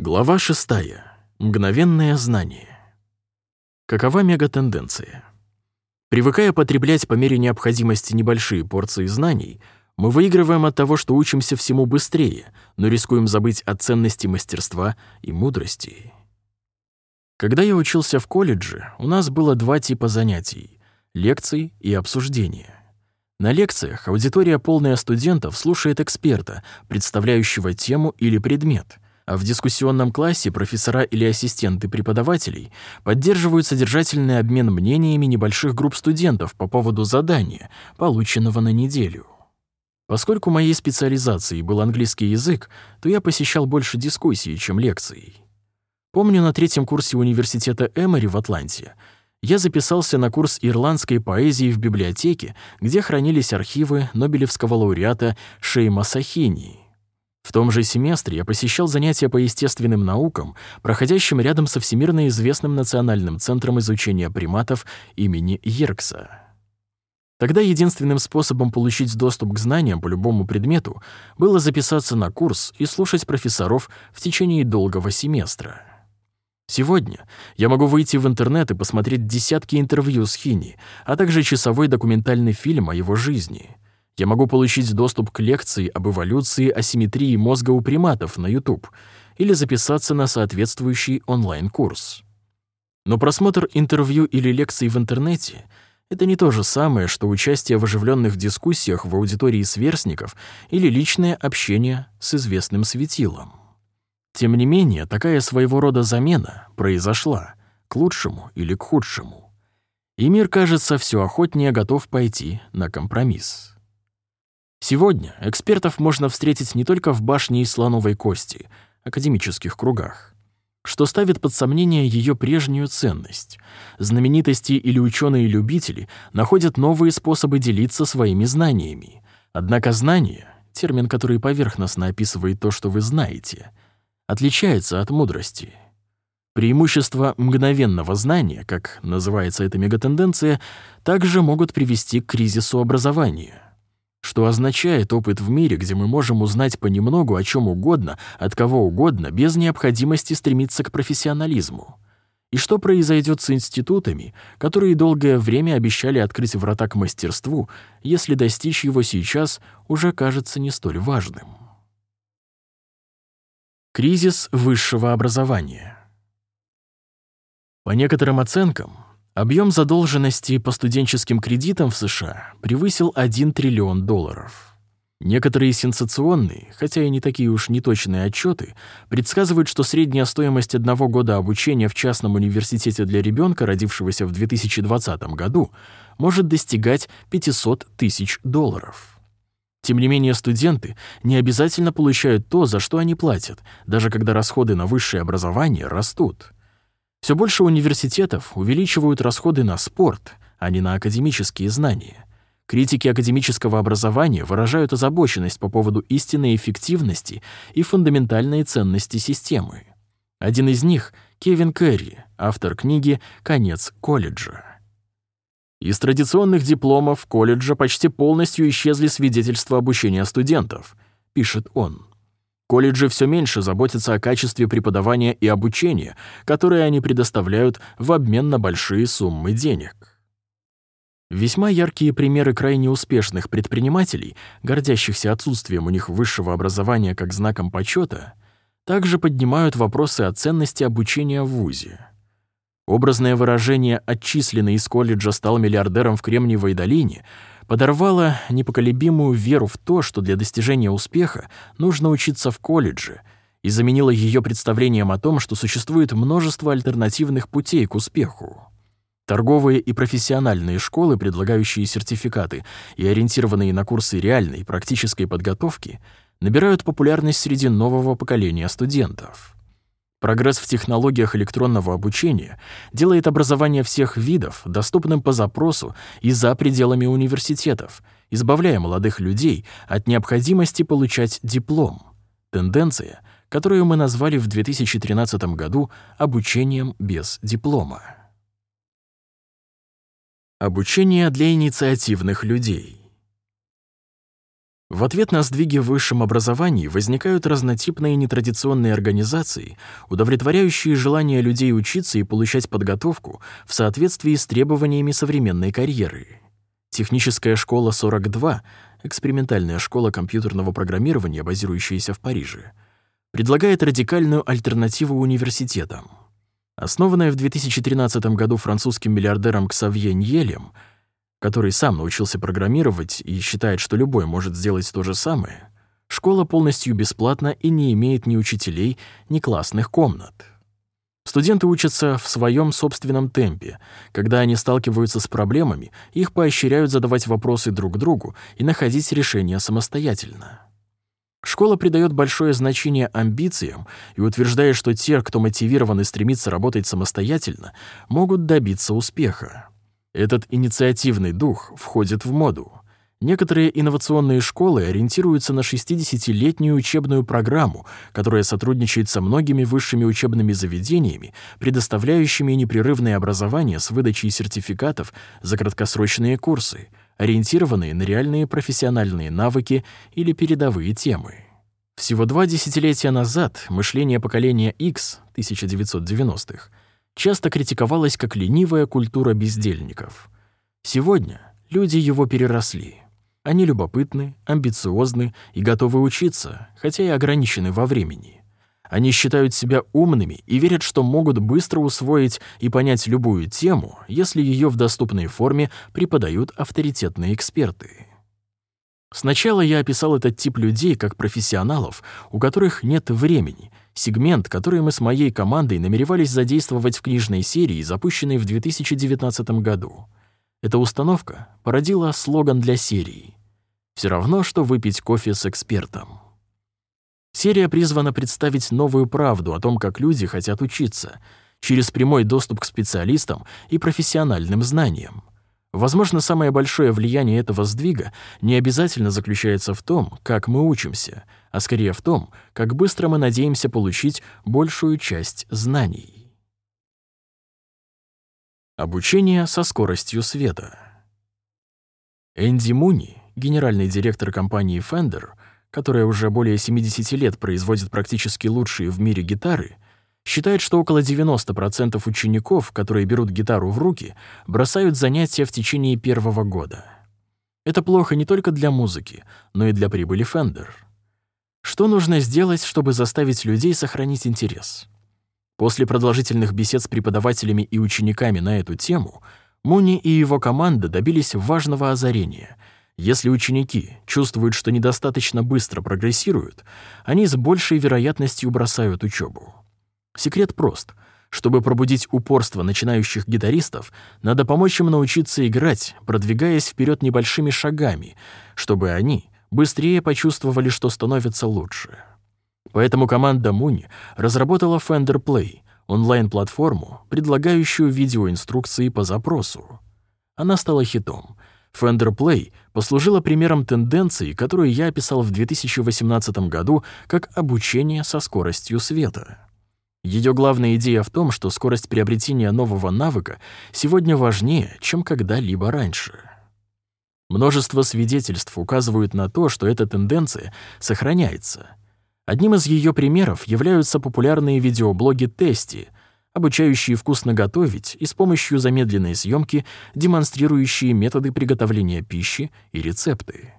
Глава 6. Мгновенное знание. Какова мегатенденция? Привыкая потреблять по мере необходимости небольшие порции знаний, мы выигрываем от того, что учимся всему быстрее, но рискуем забыть о ценности мастерства и мудрости. Когда я учился в колледже, у нас было два типа занятий — лекций и обсуждения. На лекциях аудитория, полная студентов, слушает эксперта, представляющего тему или предмет — в дискуссионном классе профессора или ассистенты преподавателей поддерживают содержательный обмен мнениями небольших групп студентов по поводу задания, полученного на неделю. Поскольку моей специализацией был английский язык, то я посещал больше дискуссий, чем лекций. Помню, на третьем курсе университета Эмори в Атланте я записался на курс ирландской поэзии в библиотеке, где хранились архивы Нобелевского лауреата Шейма Сахини. В том же семестре я посещал занятия по естественным наукам, проходящим рядом со всемирно известным Национальным центром изучения приматов имени Йеркса. Тогда единственным способом получить доступ к знаниям по любому предмету было записаться на курс и слушать профессоров в течение долгого семестра. Сегодня я могу выйти в интернет и посмотреть десятки интервью с Хини, а также часовой документальный фильм о его жизни — я могу получить доступ к лекции об эволюции асимметрии мозга у приматов на YouTube или записаться на соответствующий онлайн-курс. Но просмотр интервью или лекций в интернете — это не то же самое, что участие в оживленных дискуссиях в аудитории сверстников или личное общение с известным светилом. Тем не менее, такая своего рода замена произошла, к лучшему или к худшему. И мир, кажется, все охотнее готов пойти на компромисс. Сегодня экспертов можно встретить не только в башне из слоновой кости, академических кругах, что ставит под сомнение ее прежнюю ценность. Знаменитости или ученые-любители находят новые способы делиться своими знаниями. Однако знание, термин, который поверхностно описывает то, что вы знаете, отличается от мудрости. Преимущества мгновенного знания, как называется эта мегатенденция, также могут привести к кризису образования — что означает опыт в мире, где мы можем узнать понемногу о чем угодно, от кого угодно, без необходимости стремиться к профессионализму. И что произойдет с институтами, которые долгое время обещали открыть врата к мастерству, если достичь его сейчас уже кажется не столь важным? Кризис высшего образования. По некоторым оценкам, Объем задолженности по студенческим кредитам в США превысил 1 триллион долларов. Некоторые сенсационные, хотя и не такие уж неточные отчеты, предсказывают, что средняя стоимость одного года обучения в частном университете для ребенка, родившегося в 2020 году, может достигать 500 тысяч долларов. Тем не менее, студенты не обязательно получают то, за что они платят, даже когда расходы на высшее образование растут. Все больше университетов увеличивают расходы на спорт, а не на академические знания. Критики академического образования выражают озабоченность по поводу истинной эффективности и фундаментальной ценности системы. Один из них — Кевин Керри, автор книги «Конец колледжа». Из традиционных дипломов колледжа почти полностью исчезли свидетельства обучения студентов, пишет он. Колледжи все меньше заботятся о качестве преподавания и обучения, которые они предоставляют в обмен на большие суммы денег. Весьма яркие примеры крайне успешных предпринимателей, гордящихся отсутствием у них высшего образования как знаком почета, также поднимают вопросы о ценности обучения в ВУЗе. Образное выражение «отчисленный из колледжа стал миллиардером в Кремниевой долине» подорвала непоколебимую веру в то, что для достижения успеха нужно учиться в колледже, и заменила ее представлением о том, что существует множество альтернативных путей к успеху. Торговые и профессиональные школы, предлагающие сертификаты и ориентированные на курсы реальной практической подготовки, набирают популярность среди нового поколения студентов. Прогресс в технологиях электронного обучения делает образование всех видов доступным по запросу и за пределами университетов, избавляя молодых людей от необходимости получать диплом. Тенденция, которую мы назвали в 2013 году обучением без диплома. Обучение для инициативных людей. В ответ на сдвиги в высшем образовании возникают разнотипные нетрадиционные организации, удовлетворяющие желание людей учиться и получать подготовку в соответствии с требованиями современной карьеры. Техническая школа 42, экспериментальная школа компьютерного программирования, базирующаяся в Париже, предлагает радикальную альтернативу университетам. Основанная в 2013 году французским миллиардером Ксавье Ньелем — который сам научился программировать и считает, что любой может сделать то же самое, школа полностью бесплатна и не имеет ни учителей, ни классных комнат. Студенты учатся в своем собственном темпе. Когда они сталкиваются с проблемами, их поощряют задавать вопросы друг другу и находить решения самостоятельно. Школа придает большое значение амбициям и утверждает, что те, кто мотивирован и стремится работать самостоятельно, могут добиться успеха. Этот инициативный дух входит в моду. Некоторые инновационные школы ориентируются на 60-летнюю учебную программу, которая сотрудничает со многими высшими учебными заведениями, предоставляющими непрерывное образование с выдачей сертификатов за краткосрочные курсы, ориентированные на реальные профессиональные навыки или передовые темы. Всего два десятилетия назад мышление поколения X 1990-х часто критиковалась как ленивая культура бездельников. Сегодня люди его переросли. Они любопытны, амбициозны и готовы учиться, хотя и ограничены во времени. Они считают себя умными и верят, что могут быстро усвоить и понять любую тему, если ее в доступной форме преподают авторитетные эксперты. Сначала я описал этот тип людей как профессионалов, у которых нет времени, сегмент, который мы с моей командой намеревались задействовать в книжной серии, запущенной в 2019 году. Эта установка породила слоган для серии. Все равно, что выпить кофе с экспертом. Серия призвана представить новую правду о том, как люди хотят учиться, через прямой доступ к специалистам и профессиональным знаниям. Возможно, самое большое влияние этого сдвига не обязательно заключается в том, как мы учимся, а скорее в том, как быстро мы надеемся получить большую часть знаний. Обучение со скоростью света. Энди Муни, генеральный директор компании Fender, которая уже более 70 лет производит практически лучшие в мире гитары, считает, что около 90% учеников, которые берут гитару в руки, бросают занятия в течение первого года. Это плохо не только для музыки, но и для прибыли Fender. Что нужно сделать, чтобы заставить людей сохранить интерес? После продолжительных бесед с преподавателями и учениками на эту тему, Муни и его команда добились важного озарения. Если ученики чувствуют, что недостаточно быстро прогрессируют, они с большей вероятностью бросают учебу. Секрет прост. Чтобы пробудить упорство начинающих гитаристов, надо помочь им научиться играть, продвигаясь вперед небольшими шагами, чтобы они быстрее почувствовали, что становятся лучше. Поэтому команда Муни разработала Fender Play, онлайн-платформу, предлагающую видеоинструкции по запросу. Она стала хитом. Fender Play послужила примером тенденции, которую я описал в 2018 году как обучение со скоростью света. Ее главная идея в том, что скорость приобретения нового навыка сегодня важнее, чем когда-либо раньше. Множество свидетельств указывают на то, что эта тенденция сохраняется. Одним из ее примеров являются популярные видеоблоги Тести, обучающие вкусно готовить и с помощью замедленной съемки демонстрирующие методы приготовления пищи и рецепты.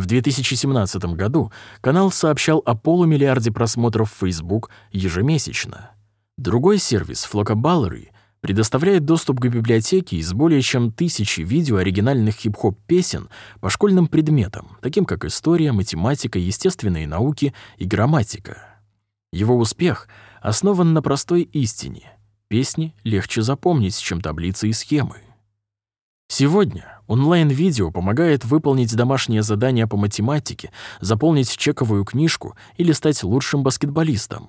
В 2017 году канал сообщал о полумиллиарде просмотров Facebook ежемесячно. Другой сервис, Flockabalery, предоставляет доступ к библиотеке из более чем тысячи видео оригинальных хип-хоп песен по школьным предметам, таким как история, математика, естественные науки и грамматика. Его успех основан на простой истине. Песни легче запомнить, чем таблицы и схемы. Сегодня онлайн-видео помогает выполнить домашнее задание по математике, заполнить чековую книжку или стать лучшим баскетболистом.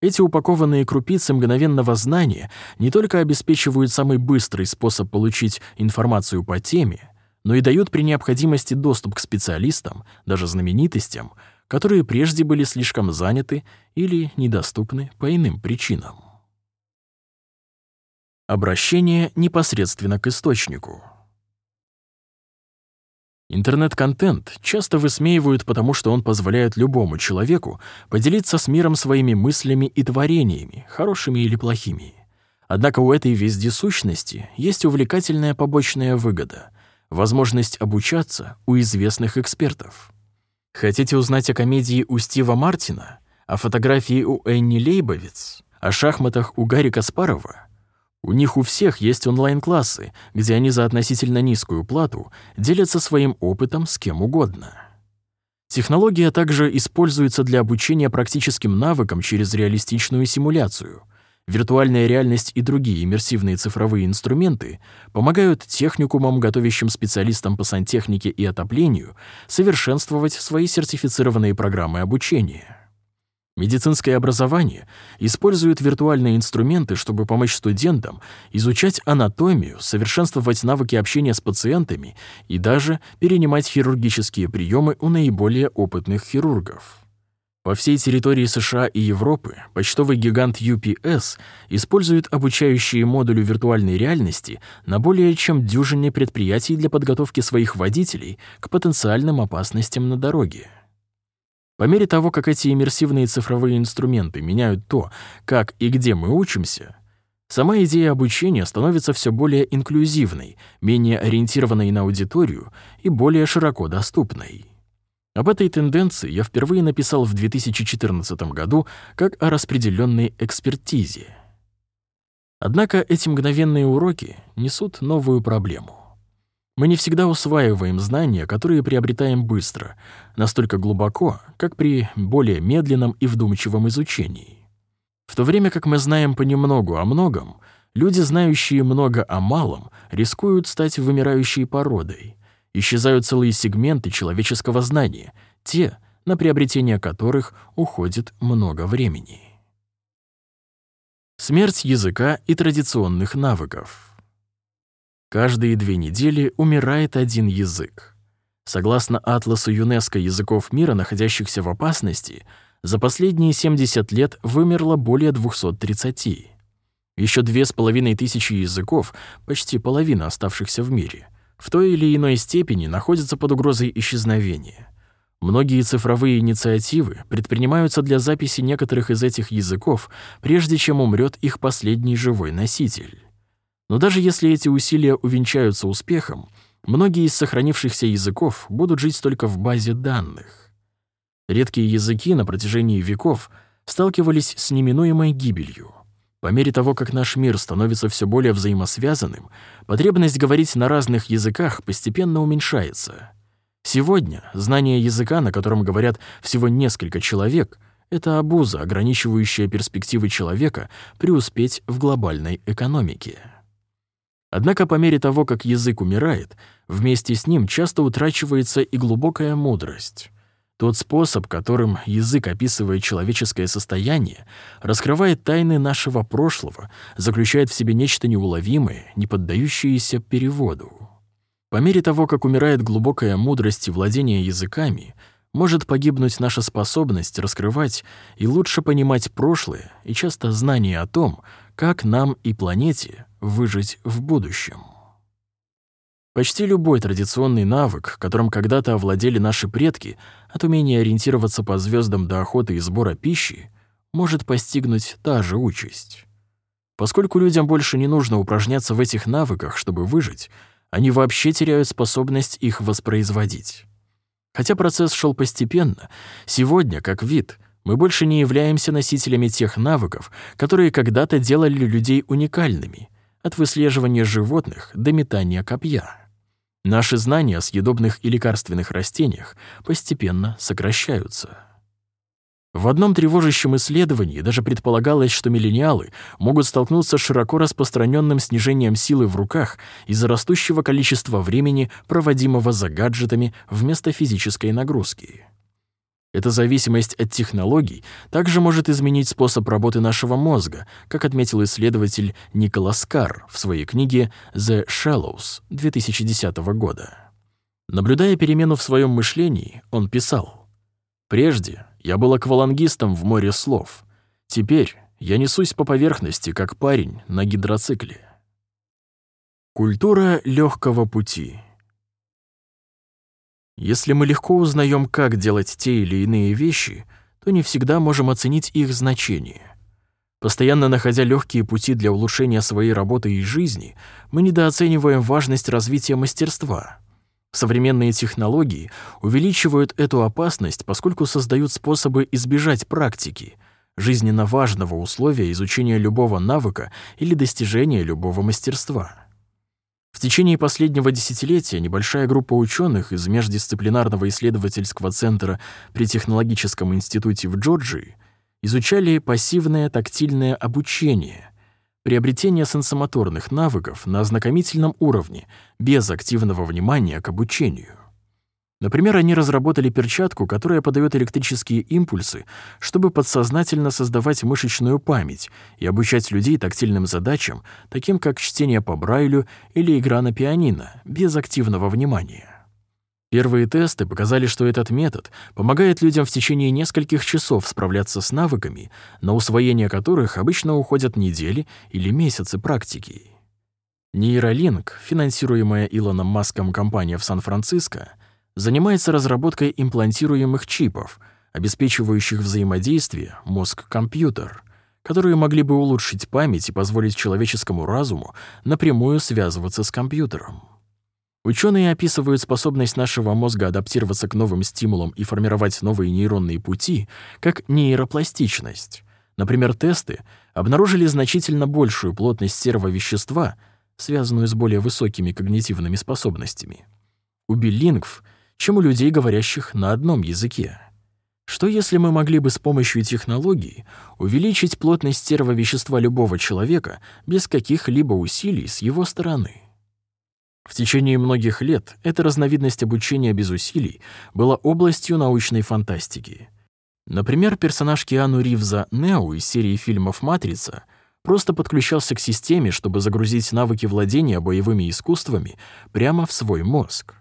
Эти упакованные крупицы мгновенного знания не только обеспечивают самый быстрый способ получить информацию по теме, но и дают при необходимости доступ к специалистам, даже знаменитостям, которые прежде были слишком заняты или недоступны по иным причинам. Обращение непосредственно к источнику. Интернет-контент часто высмеивают, потому что он позволяет любому человеку поделиться с миром своими мыслями и творениями, хорошими или плохими. Однако у этой вездесущности есть увлекательная побочная выгода — возможность обучаться у известных экспертов. Хотите узнать о комедии у Стива Мартина, о фотографии у Энни Лейбовиц, о шахматах у Гарри Каспарова? У них у всех есть онлайн-классы, где они за относительно низкую плату делятся своим опытом с кем угодно. Технология также используется для обучения практическим навыкам через реалистичную симуляцию. Виртуальная реальность и другие иммерсивные цифровые инструменты помогают техникумам, готовящим специалистам по сантехнике и отоплению, совершенствовать свои сертифицированные программы обучения. Медицинское образование использует виртуальные инструменты, чтобы помочь студентам изучать анатомию, совершенствовать навыки общения с пациентами и даже перенимать хирургические приемы у наиболее опытных хирургов. По всей территории США и Европы почтовый гигант UPS использует обучающие модули виртуальной реальности на более чем дюжине предприятий для подготовки своих водителей к потенциальным опасностям на дороге. По мере того, как эти иммерсивные цифровые инструменты меняют то, как и где мы учимся, сама идея обучения становится все более инклюзивной, менее ориентированной на аудиторию и более широко доступной. Об этой тенденции я впервые написал в 2014 году как о распределенной экспертизе. Однако эти мгновенные уроки несут новую проблему. Мы не всегда усваиваем знания, которые приобретаем быстро, настолько глубоко, как при более медленном и вдумчивом изучении. В то время как мы знаем понемногу о многом, люди, знающие много о малом, рискуют стать вымирающей породой — исчезают целые сегменты человеческого знания, те, на приобретение которых уходит много времени. Смерть языка и традиционных навыков. Каждые две недели умирает один язык. Согласно атласу ЮНЕСКО языков мира, находящихся в опасности, за последние 70 лет вымерло более 230. Еще две с половиной тысячи языков, почти половина оставшихся в мире, в той или иной степени находятся под угрозой исчезновения. Многие цифровые инициативы предпринимаются для записи некоторых из этих языков, прежде чем умрет их последний живой носитель. Но даже если эти усилия увенчаются успехом, многие из сохранившихся языков будут жить только в базе данных. Редкие языки на протяжении веков сталкивались с неминуемой гибелью — по мере того, как наш мир становится все более взаимосвязанным, потребность говорить на разных языках постепенно уменьшается. Сегодня знание языка, на котором говорят всего несколько человек, это обуза, ограничивающая перспективы человека преуспеть в глобальной экономике. Однако по мере того, как язык умирает, вместе с ним часто утрачивается и глубокая мудрость. Тот способ, которым язык описывает человеческое состояние, раскрывает тайны нашего прошлого, заключает в себе нечто неуловимое, не поддающееся переводу. По мере того, как умирает глубокая мудрость и владение языками, может погибнуть наша способность раскрывать и лучше понимать прошлое и часто знание о том, как нам и планете выжить в будущем. Почти любой традиционный навык, которым когда-то овладели наши предки, от умения ориентироваться по звездам до охоты и сбора пищи, может постигнуть та же участь. Поскольку людям больше не нужно упражняться в этих навыках, чтобы выжить, они вообще теряют способность их воспроизводить. Хотя процесс шел постепенно, сегодня, как вид, мы больше не являемся носителями тех навыков, которые когда-то делали людей уникальными, от выслеживания животных до метания копья. Наши знания о съедобных и лекарственных растениях постепенно сокращаются. В одном тревожащем исследовании даже предполагалось, что миллениалы могут столкнуться с широко распространенным снижением силы в руках из-за растущего количества времени, проводимого за гаджетами вместо физической нагрузки. Эта зависимость от технологий также может изменить способ работы нашего мозга, как отметил исследователь Николас Карр в своей книге «The Shallows» 2010 года. Наблюдая перемену в своем мышлении, он писал, «Прежде я был аквалангистом в море слов. Теперь я несусь по поверхности, как парень на гидроцикле». Культура легкого пути — Если мы легко узнаем, как делать те или иные вещи, то не всегда можем оценить их значение. Постоянно находя легкие пути для улучшения своей работы и жизни, мы недооцениваем важность развития мастерства. Современные технологии увеличивают эту опасность, поскольку создают способы избежать практики, жизненно важного условия изучения любого навыка или достижения любого мастерства. В течение последнего десятилетия небольшая группа ученых из Междисциплинарного исследовательского центра при Технологическом институте в Джорджии изучали пассивное тактильное обучение, приобретение сенсомоторных навыков на ознакомительном уровне, без активного внимания к обучению. Например, они разработали перчатку, которая подает электрические импульсы, чтобы подсознательно создавать мышечную память и обучать людей тактильным задачам, таким как чтение по Брайлю или игра на пианино, без активного внимания. Первые тесты показали, что этот метод помогает людям в течение нескольких часов справляться с навыками, на усвоение которых обычно уходят недели или месяцы практики. Нейролинк, финансируемая Илоном Маском компания в Сан-Франциско, занимается разработкой имплантируемых чипов, обеспечивающих взаимодействие мозг-компьютер, которые могли бы улучшить память и позволить человеческому разуму напрямую связываться с компьютером. Ученые описывают способность нашего мозга адаптироваться к новым стимулам и формировать новые нейронные пути как нейропластичность. Например, тесты обнаружили значительно большую плотность серого вещества, связанную с более высокими когнитивными способностями. У биллингв чем у людей, говорящих на одном языке. Что если мы могли бы с помощью технологий увеличить плотность серого вещества любого человека без каких-либо усилий с его стороны? В течение многих лет эта разновидность обучения без усилий была областью научной фантастики. Например, персонаж Киану Ривза Нео из серии фильмов «Матрица» просто подключался к системе, чтобы загрузить навыки владения боевыми искусствами прямо в свой мозг.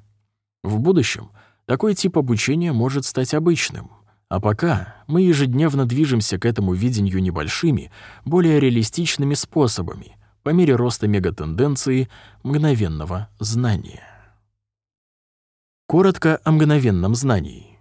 В будущем такой тип обучения может стать обычным, а пока мы ежедневно движемся к этому видению небольшими, более реалистичными способами по мере роста мегатенденции мгновенного знания. Коротко о мгновенном знании.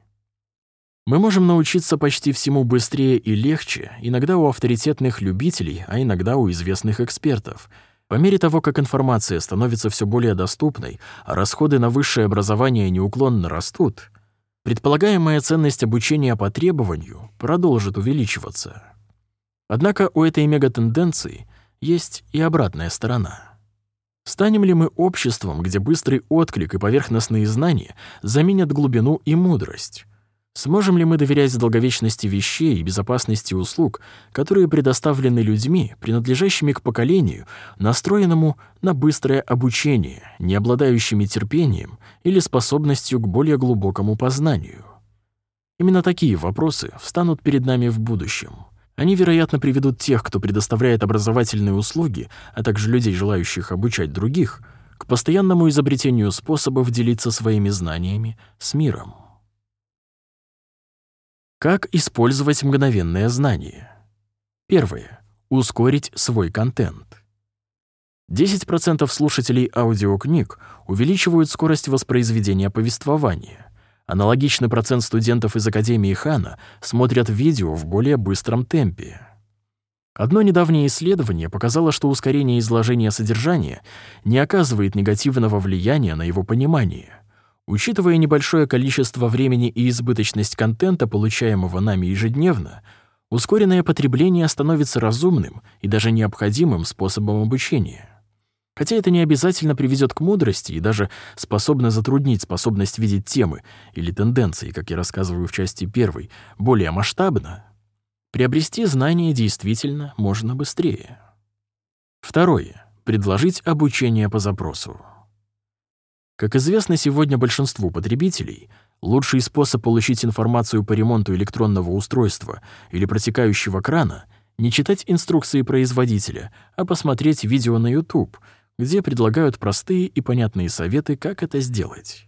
Мы можем научиться почти всему быстрее и легче, иногда у авторитетных любителей, а иногда у известных экспертов — по мере того, как информация становится все более доступной, а расходы на высшее образование неуклонно растут, предполагаемая ценность обучения по требованию продолжит увеличиваться. Однако у этой мегатенденции есть и обратная сторона. Станем ли мы обществом, где быстрый отклик и поверхностные знания заменят глубину и мудрость? Сможем ли мы доверять долговечности вещей и безопасности услуг, которые предоставлены людьми, принадлежащими к поколению, настроенному на быстрое обучение, не обладающими терпением или способностью к более глубокому познанию? Именно такие вопросы встанут перед нами в будущем. Они, вероятно, приведут тех, кто предоставляет образовательные услуги, а также людей, желающих обучать других, к постоянному изобретению способов делиться своими знаниями с миром. Как использовать мгновенное знание? Первое. Ускорить свой контент. 10% слушателей аудиокниг увеличивают скорость воспроизведения повествования. Аналогичный процент студентов из Академии Хана смотрят видео в более быстром темпе. Одно недавнее исследование показало, что ускорение изложения содержания не оказывает негативного влияния на его понимание. Учитывая небольшое количество времени и избыточность контента, получаемого нами ежедневно, ускоренное потребление становится разумным и даже необходимым способом обучения. Хотя это не обязательно приведет к мудрости и даже способно затруднить способность видеть темы или тенденции, как я рассказываю в части первой, более масштабно, приобрести знания действительно можно быстрее. Второе. Предложить обучение по запросу. Как известно сегодня большинству потребителей, лучший способ получить информацию по ремонту электронного устройства или протекающего крана — не читать инструкции производителя, а посмотреть видео на YouTube, где предлагают простые и понятные советы, как это сделать.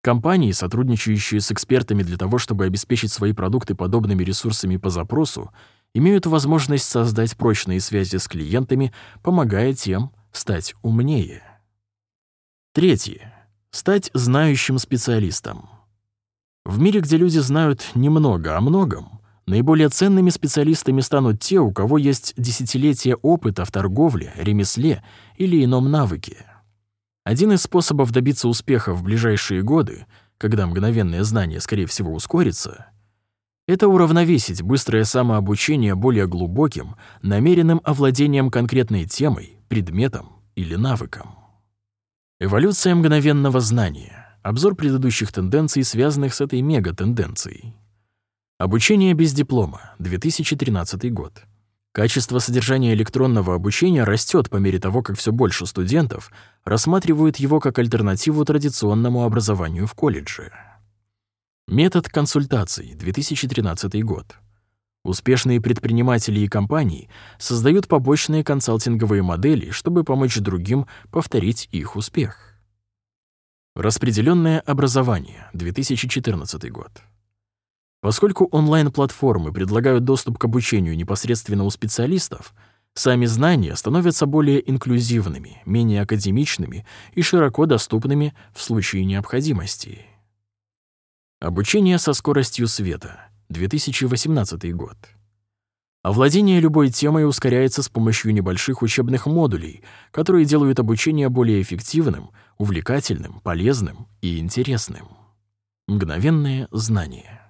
Компании, сотрудничающие с экспертами для того, чтобы обеспечить свои продукты подобными ресурсами по запросу, имеют возможность создать прочные связи с клиентами, помогая тем стать умнее. Третье. Стать знающим специалистом. В мире, где люди знают немного о многом, наиболее ценными специалистами станут те, у кого есть десятилетия опыта в торговле, ремесле или ином навыке. Один из способов добиться успеха в ближайшие годы, когда мгновенное знание, скорее всего, ускорится, это уравновесить быстрое самообучение более глубоким, намеренным овладением конкретной темой, предметом или навыком. Эволюция мгновенного знания. Обзор предыдущих тенденций, связанных с этой мегатенденцией. Обучение без диплома. 2013 год. Качество содержания электронного обучения растет по мере того, как все больше студентов рассматривают его как альтернативу традиционному образованию в колледже. Метод консультаций. 2013 год. Успешные предприниматели и компании создают побочные консалтинговые модели, чтобы помочь другим повторить их успех. Распределенное образование, 2014 год. Поскольку онлайн-платформы предлагают доступ к обучению непосредственно у специалистов, сами знания становятся более инклюзивными, менее академичными и широко доступными в случае необходимости. Обучение со скоростью света, 2018 год. Овладение любой темой ускоряется с помощью небольших учебных модулей, которые делают обучение более эффективным, увлекательным, полезным и интересным. Мгновенное знание.